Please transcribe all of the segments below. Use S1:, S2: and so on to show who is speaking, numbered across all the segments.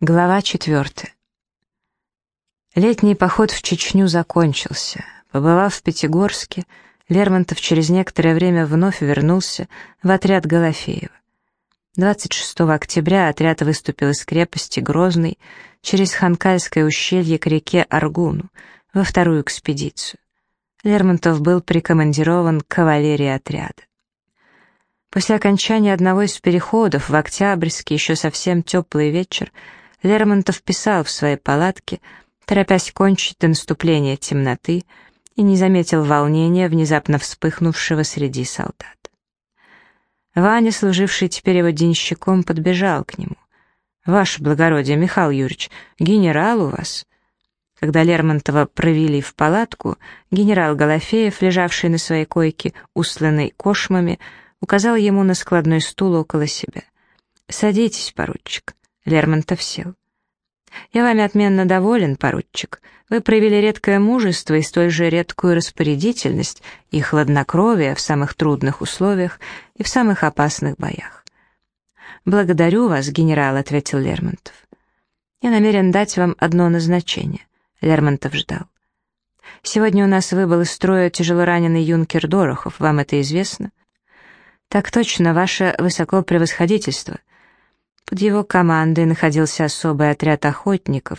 S1: Глава четвертая. Летний поход в Чечню закончился. Побывав в Пятигорске, Лермонтов через некоторое время вновь вернулся в отряд Голофеева. 26 октября отряд выступил из крепости Грозный через Ханкальское ущелье к реке Аргуну во вторую экспедицию. Лермонтов был прикомандирован к кавалерии отряда. После окончания одного из переходов в Октябрьский еще совсем теплый вечер Лермонтов писал в своей палатке, торопясь кончить до наступления темноты, и не заметил волнения, внезапно вспыхнувшего среди солдат. Ваня, служивший теперь его денщиком, подбежал к нему. «Ваше благородие, Михаил Юрьевич, генерал у вас?» Когда Лермонтова провели в палатку, генерал Голофеев, лежавший на своей койке, устланный кошмами, указал ему на складной стул около себя. «Садитесь, поручик». Лермонтов сел. «Я вами отменно доволен, поручик. Вы проявили редкое мужество и столь же редкую распорядительность и хладнокровие в самых трудных условиях и в самых опасных боях». «Благодарю вас, генерал», — ответил Лермонтов. «Я намерен дать вам одно назначение». Лермонтов ждал. «Сегодня у нас выбыл из строя тяжелораненый юнкер Дорохов, вам это известно?» «Так точно, ваше высокопревосходительство. Под его командой находился особый отряд охотников,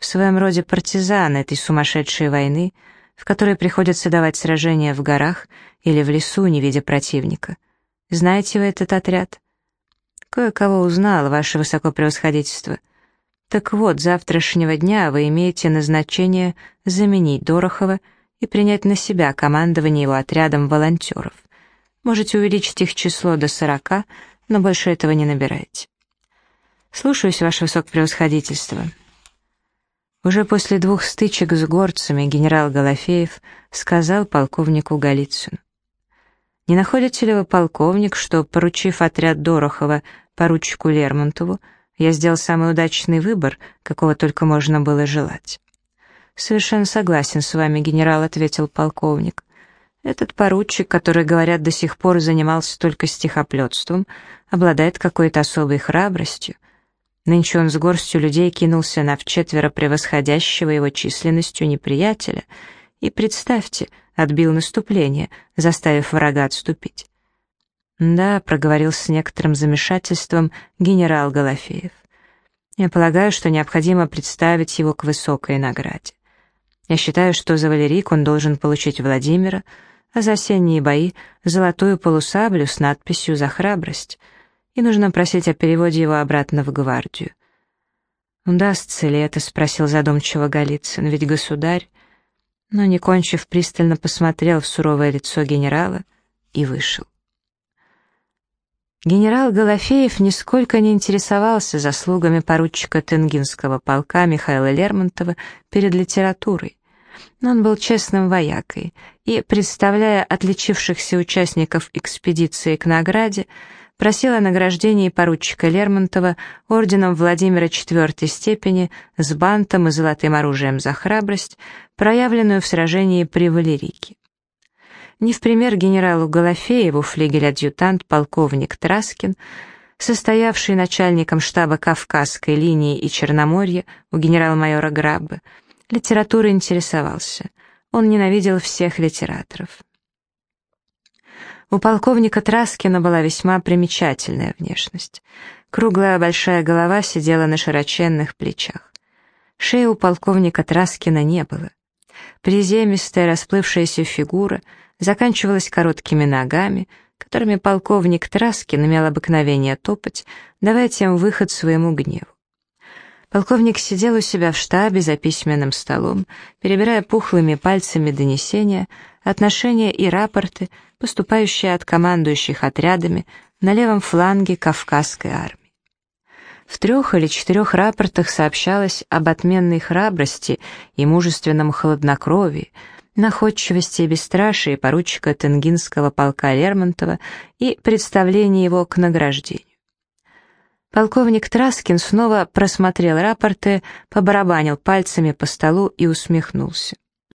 S1: в своем роде партизаны этой сумасшедшей войны, в которой приходится давать сражения в горах или в лесу, не видя противника. Знаете вы этот отряд? Кое-кого узнал, ваше высокопревосходительство. Так вот, завтрашнего дня вы имеете назначение заменить Дорохова и принять на себя командование его отрядом волонтеров. Можете увеличить их число до сорока, но больше этого не набирайте. «Слушаюсь, ваше высокопревосходительство». Уже после двух стычек с горцами генерал Голофеев сказал полковнику Голицыну. «Не находите ли вы, полковник, что, поручив отряд Дорохова поручику Лермонтову, я сделал самый удачный выбор, какого только можно было желать?» «Совершенно согласен с вами, генерал», — ответил полковник. «Этот поручик, который, говорят, до сих пор занимался только стихоплетством, обладает какой-то особой храбростью, Нынче он с горстью людей кинулся на вчетверо превосходящего его численностью неприятеля и, представьте, отбил наступление, заставив врага отступить. «Да», — проговорил с некоторым замешательством генерал Голофеев. «Я полагаю, что необходимо представить его к высокой награде. Я считаю, что за Валерик он должен получить Владимира, а за осенние бои — золотую полусаблю с надписью «За храбрость», и нужно просить о переводе его обратно в гвардию. «Удастся ли это?» — спросил задумчиво Голицын. «Ведь государь...» Но, не кончив, пристально посмотрел в суровое лицо генерала и вышел. Генерал Голофеев нисколько не интересовался заслугами поручика Тенгинского полка Михаила Лермонтова перед литературой. Но он был честным воякой и, представляя отличившихся участников экспедиции к награде, просил о награждении поручика Лермонтова орденом Владимира IV степени с бантом и золотым оружием за храбрость, проявленную в сражении при Валерике. Не в пример генералу Голофееву флигель-адъютант полковник Траскин, состоявший начальником штаба Кавказской линии и Черноморья у генерал-майора Граббы, литературой интересовался. Он ненавидел всех литераторов. У полковника Траскина была весьма примечательная внешность. Круглая большая голова сидела на широченных плечах. Шеи у полковника Траскина не было. Приземистая расплывшаяся фигура заканчивалась короткими ногами, которыми полковник Траскин имел обыкновение топать, давая тем выход своему гневу. Полковник сидел у себя в штабе за письменным столом, перебирая пухлыми пальцами донесения, отношения и рапорты, поступающие от командующих отрядами на левом фланге Кавказской армии. В трех или четырех рапортах сообщалось об отменной храбрости и мужественном хладнокровии, находчивости и бесстрашии поручика Тенгинского полка Лермонтова и представлении его к награждению. Полковник Траскин снова просмотрел рапорты, побарабанил пальцами по столу и усмехнулся.